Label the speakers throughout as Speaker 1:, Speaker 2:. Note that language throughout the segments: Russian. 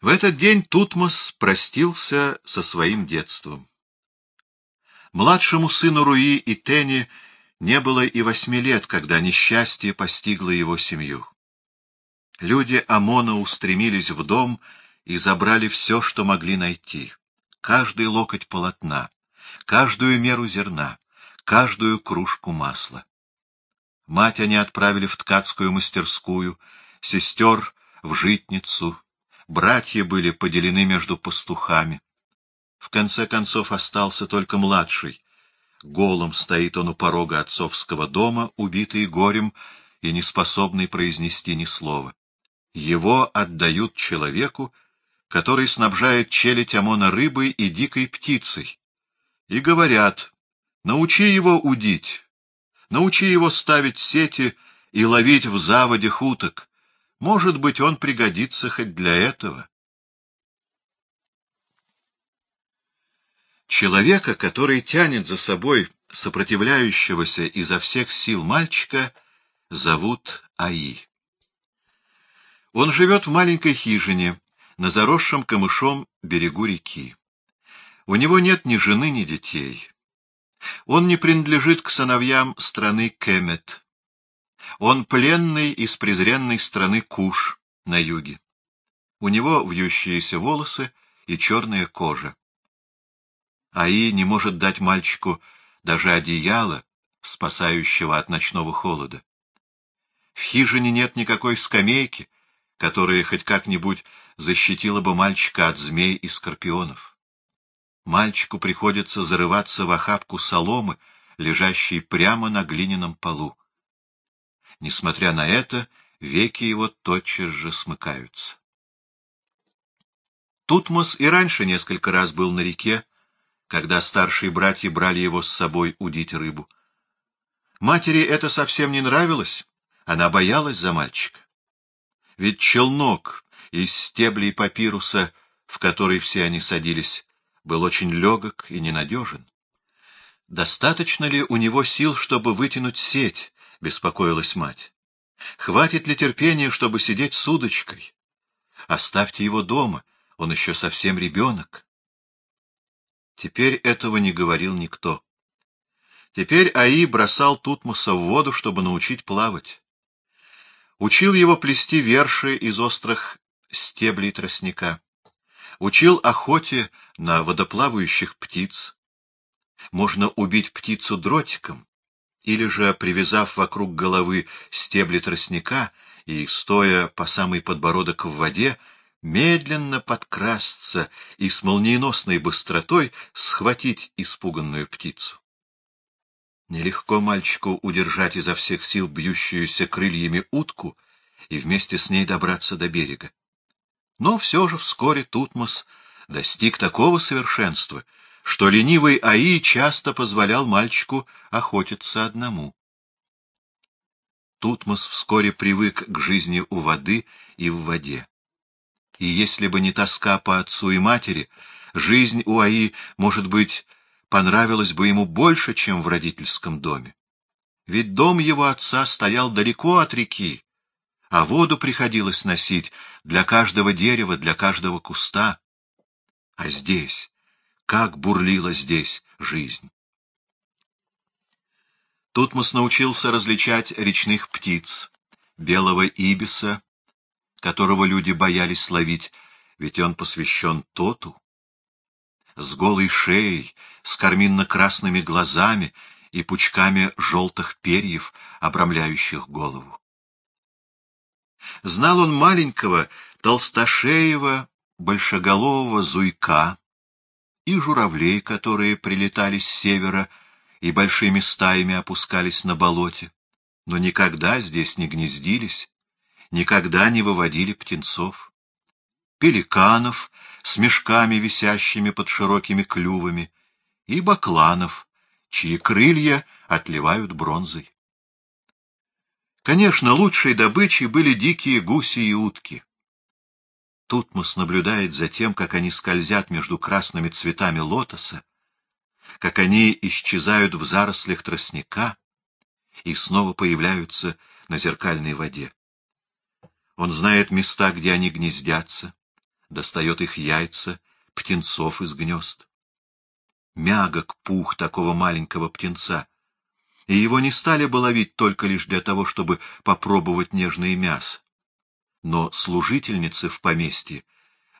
Speaker 1: В этот день Тутмос простился со своим детством. Младшему сыну Руи и Тени не было и восьми лет, когда несчастье постигло его семью. Люди Амона устремились в дом и забрали все, что могли найти. Каждый локоть полотна, каждую меру зерна, каждую кружку масла. Мать они отправили в ткацкую мастерскую, сестер — в житницу, братья были поделены между пастухами. В конце концов остался только младший. Голым стоит он у порога отцовского дома, убитый горем и неспособный произнести ни слова. Его отдают человеку, который снабжает челядь Амона рыбой и дикой птицей. И говорят, научи его удить, научи его ставить сети и ловить в заводях уток. Может быть, он пригодится хоть для этого. Человека, который тянет за собой сопротивляющегося изо всех сил мальчика, зовут Аи. Он живет в маленькой хижине на заросшем камышом берегу реки. У него нет ни жены, ни детей. Он не принадлежит к сыновьям страны Кемет. Он пленный из презренной страны Куш на юге. У него вьющиеся волосы и черная кожа. Аи не может дать мальчику даже одеяло, спасающего от ночного холода. В хижине нет никакой скамейки, которая хоть как-нибудь защитила бы мальчика от змей и скорпионов. Мальчику приходится зарываться в охапку соломы, лежащей прямо на глиняном полу. Несмотря на это, веки его тотчас же смыкаются. Тутмос и раньше несколько раз был на реке, когда старшие братья брали его с собой удить рыбу. Матери это совсем не нравилось, она боялась за мальчика. Ведь челнок из стеблей папируса, в который все они садились, был очень легок и ненадежен. Достаточно ли у него сил, чтобы вытянуть сеть, — беспокоилась мать. Хватит ли терпения, чтобы сидеть с удочкой? Оставьте его дома, он еще совсем ребенок. Теперь этого не говорил никто. Теперь Аи бросал Тутмоса в воду, чтобы научить плавать. Учил его плести верши из острых стеблей тростника. Учил охоте на водоплавающих птиц. Можно убить птицу дротиком, или же, привязав вокруг головы стебли тростника и, стоя по самый подбородок в воде, медленно подкрасться и с молниеносной быстротой схватить испуганную птицу. Нелегко мальчику удержать изо всех сил бьющуюся крыльями утку и вместе с ней добраться до берега. Но все же вскоре Тутмос достиг такого совершенства, что ленивый Аи часто позволял мальчику охотиться одному. Тутмос вскоре привык к жизни у воды и в воде. И если бы не тоска по отцу и матери, жизнь у Аи, может быть, понравилась бы ему больше, чем в родительском доме. Ведь дом его отца стоял далеко от реки, а воду приходилось носить для каждого дерева, для каждого куста. А здесь, как бурлила здесь жизнь. Тутмос научился различать речных птиц, белого ибиса, которого люди боялись ловить, ведь он посвящен Тоту, с голой шеей, с карминно-красными глазами и пучками желтых перьев, обрамляющих голову. Знал он маленького, толстошеего, большеголового зуйка, и журавлей, которые прилетали с севера и большими стаями опускались на болоте, но никогда здесь не гнездились, никогда не выводили птенцов. Пеликанов с мешками, висящими под широкими клювами, и бакланов, чьи крылья отливают бронзой. Конечно, лучшей добычей были дикие гуси и утки. Тутмос наблюдает за тем, как они скользят между красными цветами лотоса, как они исчезают в зарослях тростника и снова появляются на зеркальной воде. Он знает места, где они гнездятся, достает их яйца, птенцов из гнезд. Мягок пух такого маленького птенца, и его не стали бы ловить только лишь для того, чтобы попробовать нежное мясо. Но служительницы в поместье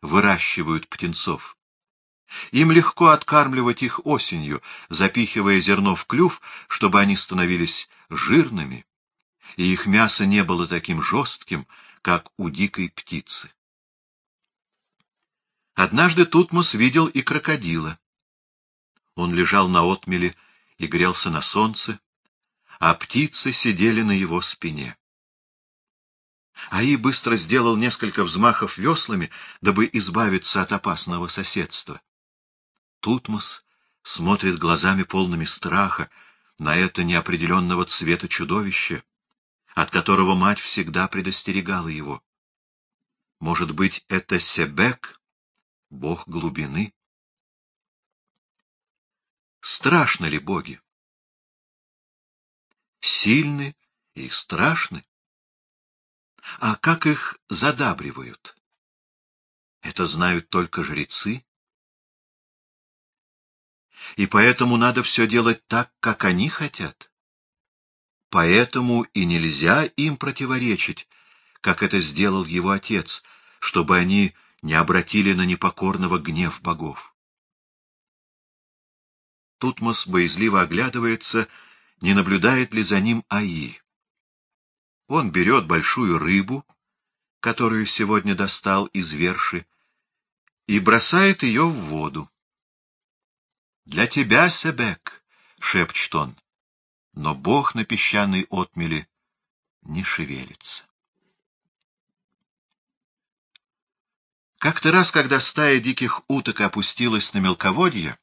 Speaker 1: выращивают птенцов. Им легко откармливать их осенью, запихивая зерно в клюв, чтобы они становились жирными, и их мясо не было таким жестким, как у дикой птицы. Однажды Тутмос видел и крокодила. Он лежал на отмеле и грелся на солнце, а птицы сидели на его спине. Аи быстро сделал несколько взмахов веслами, дабы избавиться от опасного соседства. Тутмос смотрит глазами полными страха на это неопределенного цвета чудовище, от которого мать всегда предостерегала его. Может быть, это Себек, бог глубины? Страшны ли боги? Сильны и страшны? А как их задабривают? Это знают только жрецы? И поэтому надо все делать так, как они хотят? Поэтому и нельзя им противоречить, как это сделал его отец, чтобы они не обратили на непокорного гнев богов. Тутмос боязливо оглядывается, не наблюдает ли за ним Аи. Он берет большую рыбу, которую сегодня достал из верши, и бросает ее в воду. — Для тебя, Себек, — шепчет он, но бог на песчаной отмеле не шевелится. Как-то раз, когда стая диких уток опустилась на мелководье,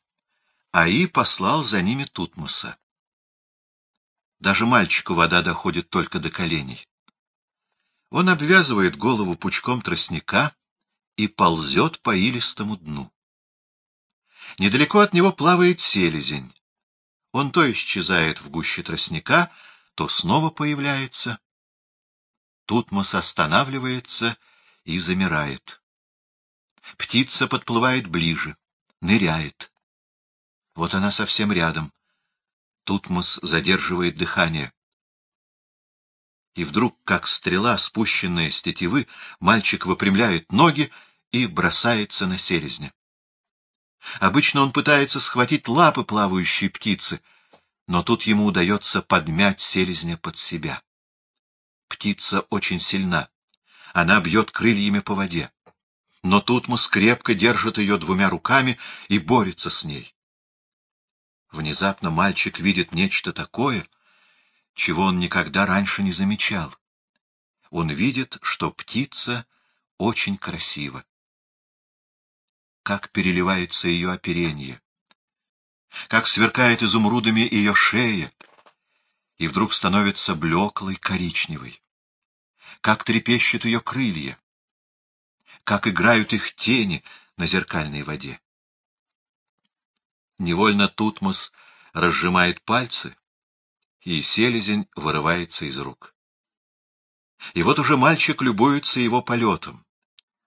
Speaker 1: Аи послал за ними Тутмоса. Даже мальчику вода доходит только до коленей. Он обвязывает голову пучком тростника и ползет по илистому дну. Недалеко от него плавает селезень. Он то исчезает в гуще тростника, то снова появляется. Тутмос останавливается и замирает. Птица подплывает ближе, ныряет. Вот она совсем рядом. Тутмос задерживает дыхание. И вдруг, как стрела, спущенная с тетивы, мальчик выпрямляет ноги и бросается на селезня. Обычно он пытается схватить лапы плавающей птицы, но тут ему удается подмять селезня под себя. Птица очень сильна. Она бьет крыльями по воде. Но Тутмос крепко держит ее двумя руками и борется с ней. Внезапно мальчик видит нечто такое, чего он никогда раньше не замечал. Он видит, что птица очень красива. Как переливается ее оперение, как сверкает изумрудами ее шея, и вдруг становится блеклой, коричневой, как трепещут ее крылья, как играют их тени на зеркальной воде. Невольно Тутмос разжимает пальцы, и селезень вырывается из рук. И вот уже мальчик любуется его полетом.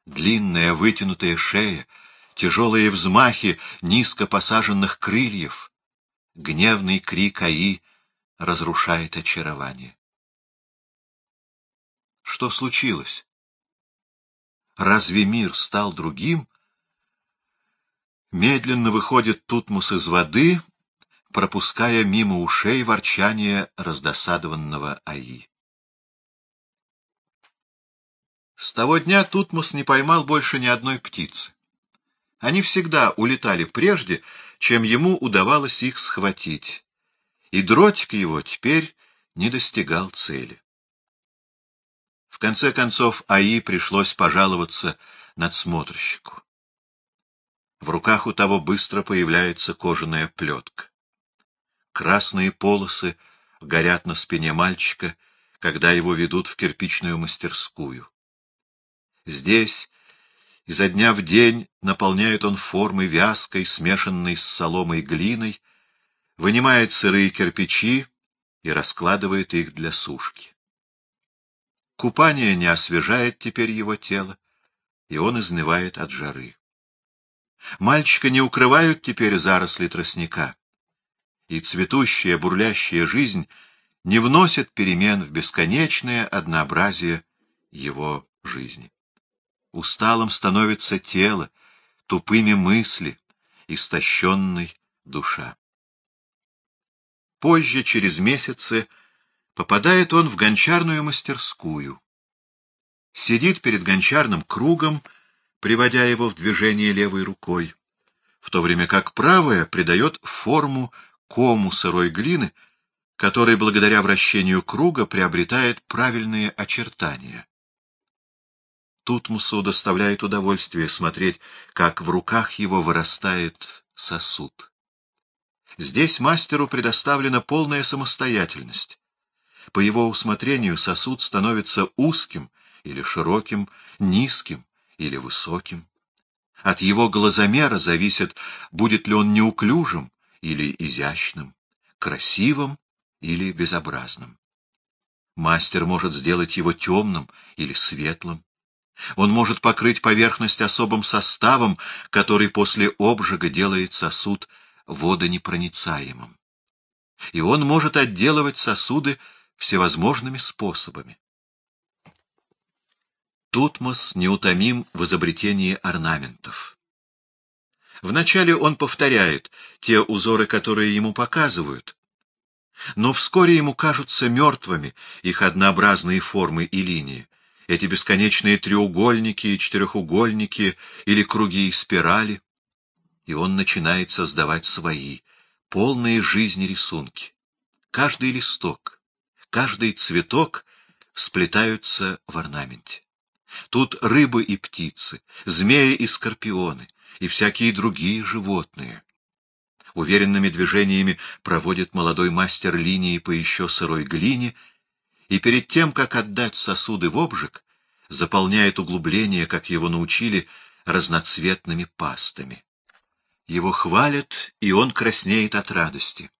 Speaker 1: Длинная вытянутая шея, тяжелые взмахи низко посаженных крыльев, гневный крик Аи разрушает очарование. Что случилось? Разве мир стал другим? Медленно выходит Тутмос из воды, пропуская мимо ушей ворчание раздосадованного Аи. С того дня Тутмос не поймал больше ни одной птицы. Они всегда улетали прежде, чем ему удавалось их схватить, и дротик его теперь не достигал цели. В конце концов Аи пришлось пожаловаться надсмотрщику. В руках у того быстро появляется кожаная плетка. Красные полосы горят на спине мальчика, когда его ведут в кирпичную мастерскую. Здесь Изо дня в день наполняет он формы вязкой, смешанной с соломой глиной, вынимает сырые кирпичи и раскладывает их для сушки. Купание не освежает теперь его тело, и он изнывает от жары. Мальчика не укрывают теперь заросли тростника, и цветущая, бурлящая жизнь не вносит перемен в бесконечное однообразие его жизни. Усталым становится тело, тупыми мысли, истощенной душа. Позже, через месяцы, попадает он в гончарную мастерскую. Сидит перед гончарным кругом, приводя его в движение левой рукой, в то время как правая придает форму кому сырой глины, который благодаря вращению круга приобретает правильные очертания. Тутмусу доставляет удовольствие смотреть, как в руках его вырастает сосуд. Здесь мастеру предоставлена полная самостоятельность. По его усмотрению сосуд становится узким или широким, низким или высоким. От его глазомера зависит, будет ли он неуклюжим или изящным, красивым или безобразным. Мастер может сделать его темным или светлым. Он может покрыть поверхность особым составом, который после обжига делает сосуд водонепроницаемым. И он может отделывать сосуды всевозможными способами. Тутмос неутомим в изобретении орнаментов. Вначале он повторяет те узоры, которые ему показывают, но вскоре ему кажутся мертвыми их однообразные формы и линии, эти бесконечные треугольники и четырехугольники или круги и спирали, и он начинает создавать свои, полные жизни рисунки. Каждый листок, каждый цветок сплетаются в орнаменте. Тут рыбы и птицы, змеи и скорпионы, и всякие другие животные. Уверенными движениями проводит молодой мастер линии по еще сырой глине, и перед тем, как отдать сосуды в обжиг, заполняет углубление, как его научили, разноцветными пастами. Его хвалят, и он краснеет от радости.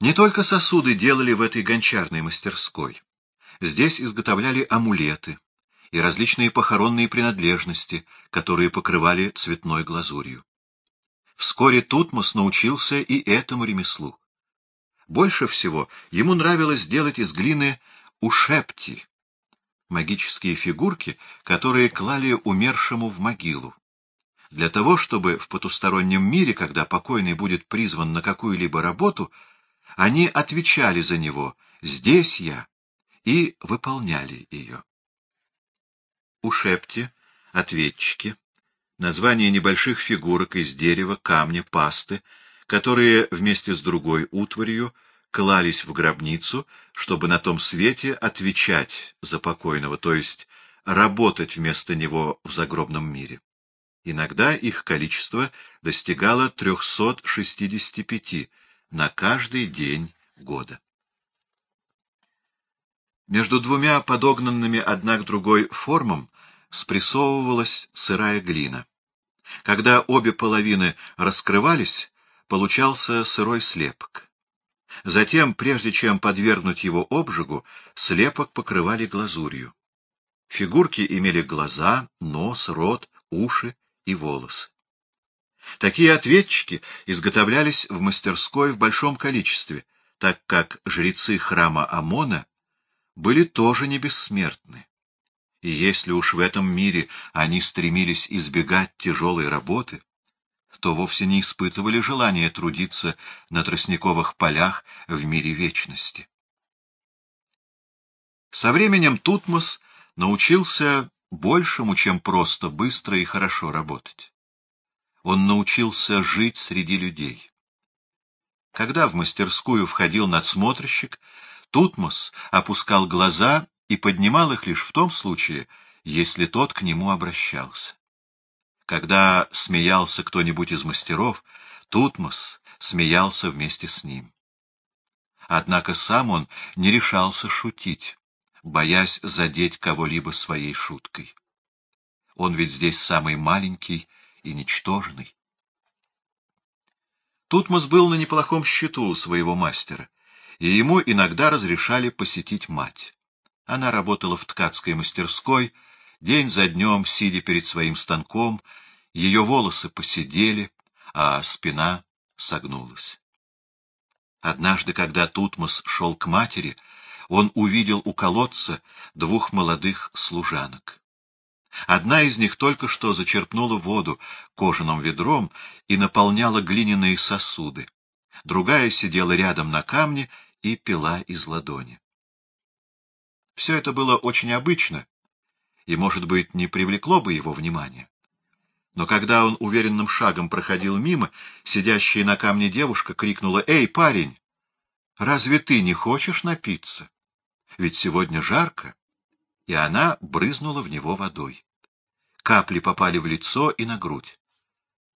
Speaker 1: Не только сосуды делали в этой гончарной мастерской. Здесь изготовляли амулеты, и различные похоронные принадлежности, которые покрывали цветной глазурью. Вскоре Тутмос научился и этому ремеслу. Больше всего ему нравилось делать из глины ушепти, магические фигурки, которые клали умершему в могилу. Для того, чтобы в потустороннем мире, когда покойный будет призван на какую-либо работу, они отвечали за него «здесь я» и выполняли ее. Ушепти, ответчики, название небольших фигурок из дерева, камня, пасты, которые вместе с другой утварью клались в гробницу, чтобы на том свете отвечать за покойного, то есть работать вместо него в загробном мире. Иногда их количество достигало 365 на каждый день года. Между двумя подогнанными одна к другой формам спрессовывалась сырая глина. Когда обе половины раскрывались, получался сырой слепок. Затем, прежде чем подвергнуть его обжигу, слепок покрывали глазурью. Фигурки имели глаза, нос, рот, уши и волосы. Такие ответчики изготовлялись в мастерской в большом количестве, так как жрецы храма Амона были тоже не бессмертны. И если уж в этом мире они стремились избегать тяжелой работы, то вовсе не испытывали желания трудиться на тростниковых полях в мире вечности. Со временем Тутмос научился большему, чем просто быстро и хорошо работать. Он научился жить среди людей. Когда в мастерскую входил надсмотрщик, Тутмос опускал глаза и поднимал их лишь в том случае, если тот к нему обращался. Когда смеялся кто-нибудь из мастеров, Тутмос смеялся вместе с ним. Однако сам он не решался шутить, боясь задеть кого-либо своей шуткой. Он ведь здесь самый маленький и ничтожный. Тутмос был на неплохом счету у своего мастера — и ему иногда разрешали посетить мать. Она работала в ткацкой мастерской День за днем, сидя перед своим станком, ее волосы посидели, а спина согнулась. Однажды, когда Тутмос шел к матери, он увидел у колодца двух молодых служанок. Одна из них только что зачерпнула воду кожаным ведром и наполняла глиняные сосуды. Другая сидела рядом на камне и пила из ладони. Все это было очень обычно и, может быть, не привлекло бы его внимания. Но когда он уверенным шагом проходил мимо, сидящая на камне девушка крикнула «Эй, парень, разве ты не хочешь напиться? Ведь сегодня жарко». И она брызнула в него водой. Капли попали в лицо и на грудь.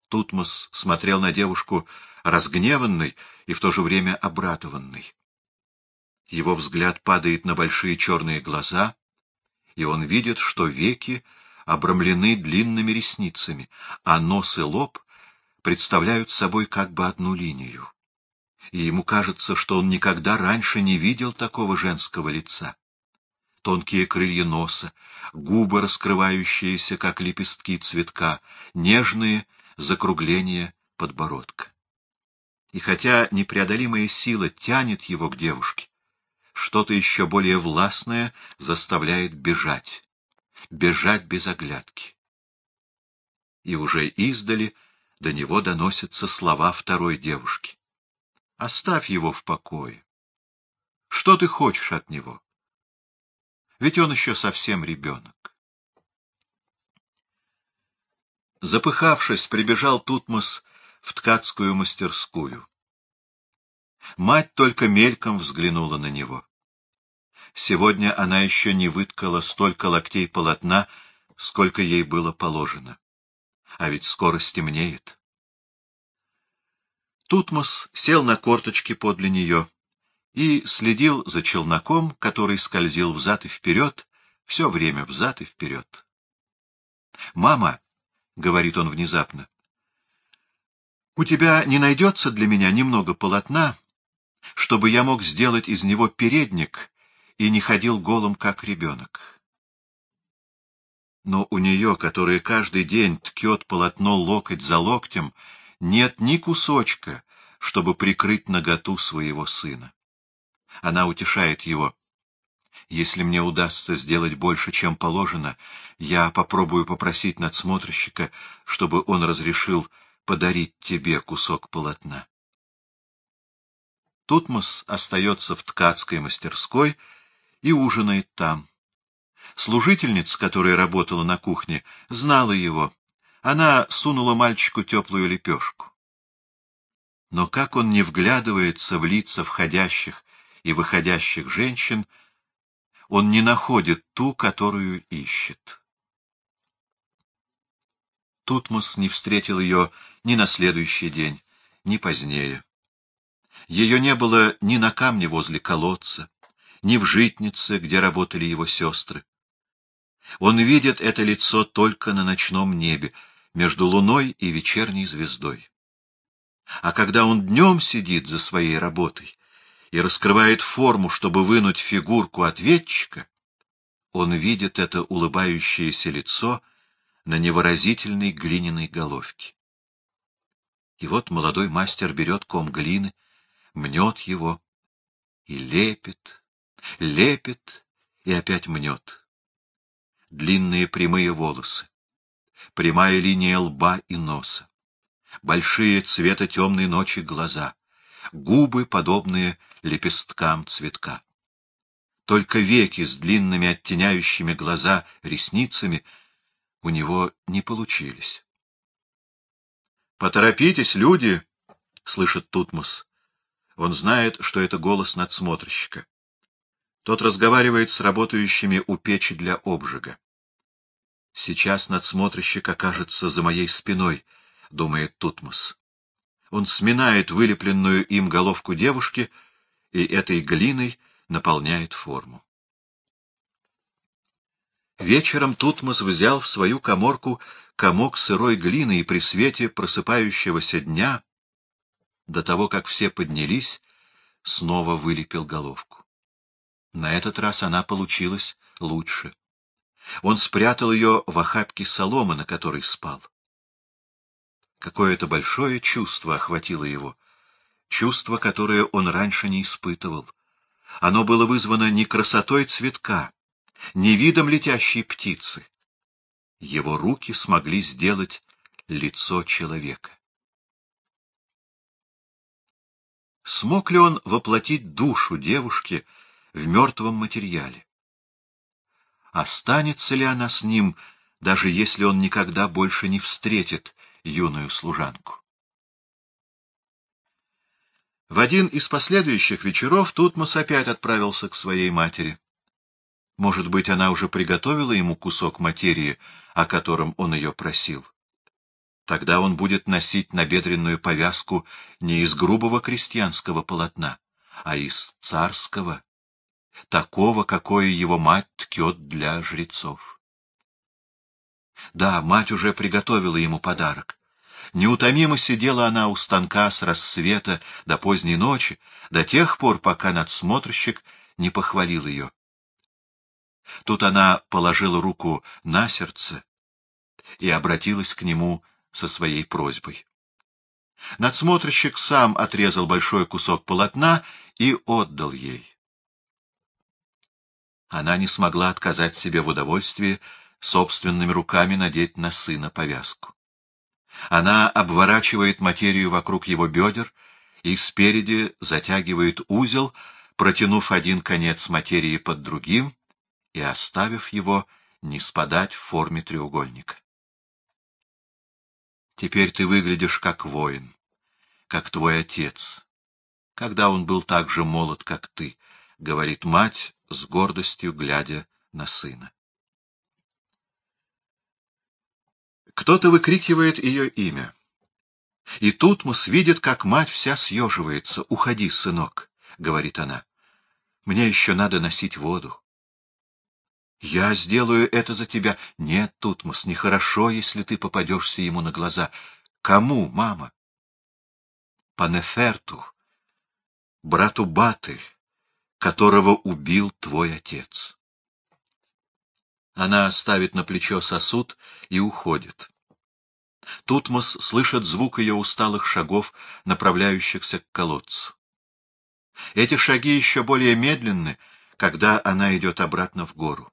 Speaker 1: Тутмос смотрел на девушку разгневанный и в то же время обратованный. Его взгляд падает на большие черные глаза, и он видит, что веки обрамлены длинными ресницами, а нос и лоб представляют собой как бы одну линию. И ему кажется, что он никогда раньше не видел такого женского лица. Тонкие крылья носа, губы, раскрывающиеся, как лепестки цветка, нежные закругления подбородка. И хотя непреодолимая сила тянет его к девушке, что-то еще более властное заставляет бежать бежать без оглядки. И уже издали до него доносятся слова второй девушки. Оставь его в покое. Что ты хочешь от него? Ведь он еще совсем ребенок. Запыхавшись, прибежал Тутмос в ткацкую мастерскую. Мать только мельком взглянула на него. Сегодня она еще не выткала столько локтей полотна, сколько ей было положено. А ведь скоро стемнеет. Тутмос сел на корточки подле нее и следил за челноком, который скользил взад и вперед, все время взад и вперед. «Мама», — говорит он внезапно, — «у тебя не найдется для меня немного полотна, чтобы я мог сделать из него передник и не ходил голым, как ребенок. Но у нее, которая каждый день ткет полотно локоть за локтем, нет ни кусочка, чтобы прикрыть наготу своего сына. Она утешает его. Если мне удастся сделать больше, чем положено, я попробую попросить надсмотрщика, чтобы он разрешил подарить тебе кусок полотна. Тутмос остается в ткацкой мастерской, и ужинает там. Служительница, которая работала на кухне, знала его. Она сунула мальчику теплую лепешку. Но как он не вглядывается в лица входящих и выходящих женщин, он не находит ту, которую ищет. Тутмос не встретил ее ни на следующий день, ни позднее. Ее не было ни на камне возле колодца, ни в житнице, где работали его сестры. Он видит это лицо только на ночном небе, между луной и вечерней звездой. А когда он днем сидит за своей работой и раскрывает форму, чтобы вынуть фигурку ответчика, он видит это улыбающееся лицо на невыразительной глиняной головке. И вот молодой мастер берет ком глины, мнет его и лепит, лепит и опять мнет. Длинные прямые волосы, прямая линия лба и носа, большие цвета темной ночи глаза, губы, подобные лепесткам цветка. Только веки с длинными оттеняющими глаза ресницами у него не получились. «Поторопитесь, люди!» — слышит Тутмос. Он знает, что это голос надсмотрщика. Тот разговаривает с работающими у печи для обжига. «Сейчас надсмотрщик окажется за моей спиной», — думает Тутмос. Он сминает вылепленную им головку девушки и этой глиной наполняет форму. Вечером Тутмос взял в свою коморку комок сырой глины и при свете просыпающегося дня, до того, как все поднялись, снова вылепил головку. На этот раз она получилась лучше. Он спрятал ее в охапке соломы, на которой спал. Какое-то большое чувство охватило его, чувство, которое он раньше не испытывал. Оно было вызвано не красотой цветка, не видом летящей птицы. Его руки смогли сделать лицо человека. Смог ли он воплотить душу девушки в мертвом материале? Останется ли она с ним, даже если он никогда больше не встретит юную служанку? В один из последующих вечеров Тутмос опять отправился к своей матери. Может быть, она уже приготовила ему кусок материи, о котором он ее просил. Тогда он будет носить набедренную повязку не из грубого крестьянского полотна, а из царского, такого, какое его мать ткет для жрецов. Да, мать уже приготовила ему подарок. Неутомимо сидела она у станка с рассвета до поздней ночи, до тех пор, пока надсмотрщик не похвалил ее. Тут она положила руку на сердце и обратилась к нему со своей просьбой. Надсмотрщик сам отрезал большой кусок полотна и отдал ей. Она не смогла отказать себе в удовольствии собственными руками надеть на сына повязку. Она обворачивает материю вокруг его бедер и спереди затягивает узел, протянув один конец материи под другим и оставив его не спадать в форме треугольника. Теперь ты выглядишь как воин, как твой отец, когда он был так же молод, как ты, — говорит мать с гордостью, глядя на сына. Кто-то выкрикивает ее имя. И Тутмос видит, как мать вся съеживается. «Уходи, сынок», — говорит она. «Мне еще надо носить воду». «Я сделаю это за тебя». «Нет, Тутмос, нехорошо, если ты попадешься ему на глаза». «Кому, мама?» «Панеферту, брату Баты, которого убил твой отец». Она ставит на плечо сосуд и уходит. Тутмос слышит звук ее усталых шагов, направляющихся к колодцу. Эти шаги еще более медленны, когда она идет обратно в гору.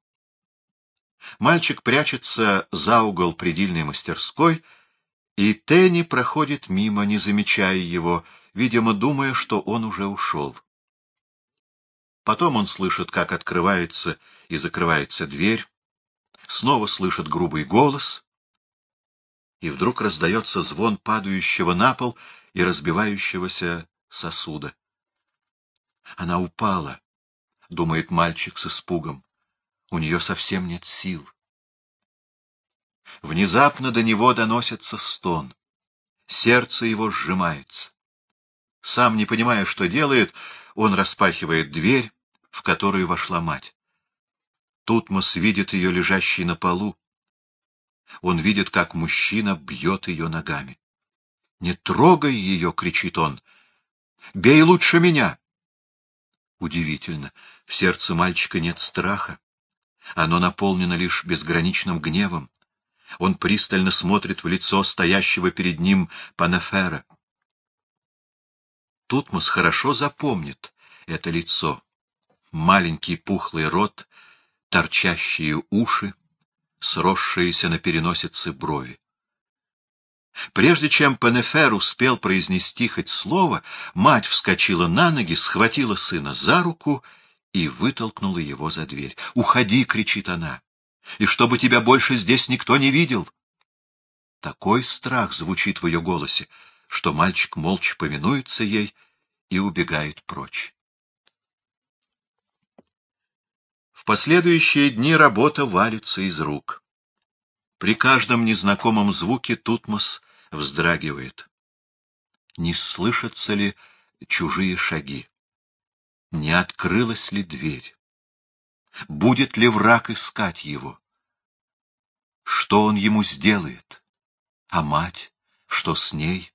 Speaker 1: Мальчик прячется за угол предельной мастерской, и Тенни проходит мимо, не замечая его, видимо, думая, что он уже ушел. Потом он слышит, как открывается и закрывается дверь, снова слышит грубый голос, и вдруг раздается звон падающего на пол и разбивающегося сосуда. Она упала, — думает мальчик с испугом. У нее совсем нет сил. Внезапно до него доносится стон. Сердце его сжимается. Сам не понимая, что делает, он распахивает дверь, в которую вошла мать. Тутмос видит ее лежащей на полу. Он видит, как мужчина бьет ее ногами. «Не трогай ее!» — кричит он. «Бей лучше меня!» Удивительно, в сердце мальчика нет страха. Оно наполнено лишь безграничным гневом. Он пристально смотрит в лицо стоящего перед ним Панафера. Тутмос хорошо запомнит это лицо. Маленький пухлый рот, торчащие уши, сросшиеся на переносице брови. Прежде чем Пенефер успел произнести хоть слово, мать вскочила на ноги, схватила сына за руку и вытолкнула его за дверь. «Уходи!» — кричит она. «И чтобы тебя больше здесь никто не видел!» Такой страх звучит в ее голосе, что мальчик молча повинуется ей и убегает прочь. В последующие дни работа валится из рук. При каждом незнакомом звуке Тутмос вздрагивает. Не слышатся ли чужие шаги? Не открылась ли дверь? Будет ли враг искать его? Что он ему сделает? А мать? Что с ней?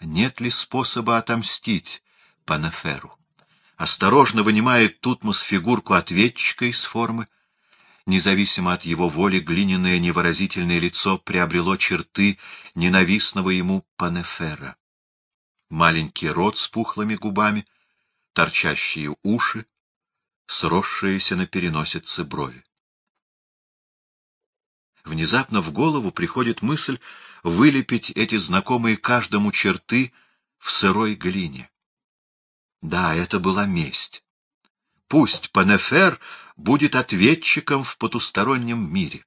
Speaker 1: Нет ли способа отомстить Панаферу? осторожно вынимает Тутмос фигурку ответчика из формы независимо от его воли, глиняное невыразительное лицо приобрело черты ненавистного ему Панефера. Маленький рот с пухлыми губами, торчащие уши, сросшиеся на переносице брови. Внезапно в голову приходит мысль вылепить эти знакомые каждому черты в сырой глине. Да, это была месть. Пусть Панефер будет ответчиком в потустороннем мире.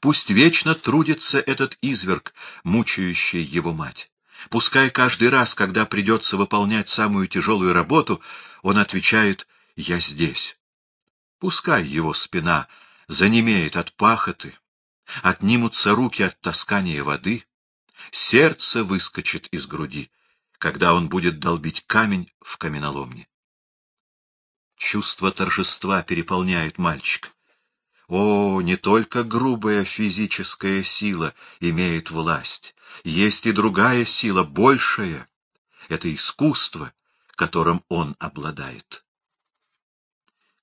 Speaker 1: Пусть вечно трудится этот изверг, мучающий его мать. Пускай каждый раз, когда придется выполнять самую тяжелую работу, он отвечает «Я здесь». Пускай его спина занемеет от пахоты, отнимутся руки от таскания воды, сердце выскочит из груди, когда он будет долбить камень в каменоломне. Чувство торжества переполняет мальчика. О, не только грубая физическая сила имеет власть, есть и другая сила, большая. Это искусство, которым он обладает.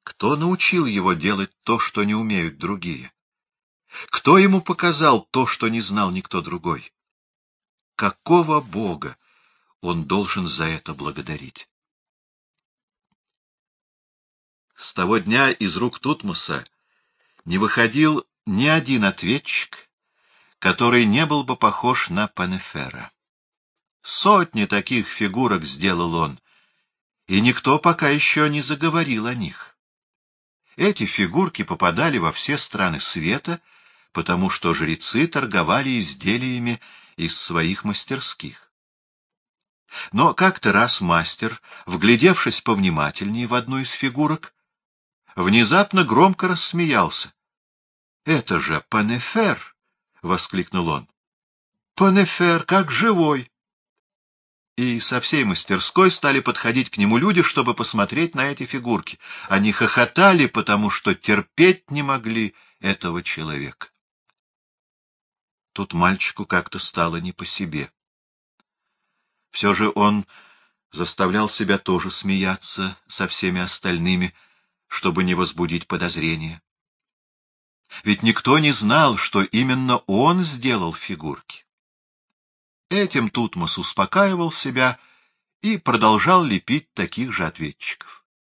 Speaker 1: Кто научил его делать то, что не умеют другие? Кто ему показал то, что не знал никто другой? Какого Бога он должен за это благодарить? С того дня из рук Тутмоса не выходил ни один ответчик, который не был бы похож на Панефера. Сотни таких фигурок сделал он, и никто пока еще не заговорил о них. Эти фигурки попадали во все страны света, потому что жрецы торговали изделиями из своих мастерских. Но как-то раз мастер, вглядевшись повнимательнее в одну из фигурок, внезапно громко рассмеялся. — Это же Панефер! — воскликнул он. — Панефер, как живой! И со всей мастерской стали подходить к нему люди, чтобы посмотреть на эти фигурки. Они хохотали, потому что терпеть не могли этого человека. Тут мальчику как-то стало не по себе. Все же он заставлял себя тоже смеяться со всеми остальными, чтобы не возбудить подозрения. Ведь никто не знал, что именно он сделал фигурки. Этим Тутмос успокаивал себя и продолжал лепить таких же ответчиков.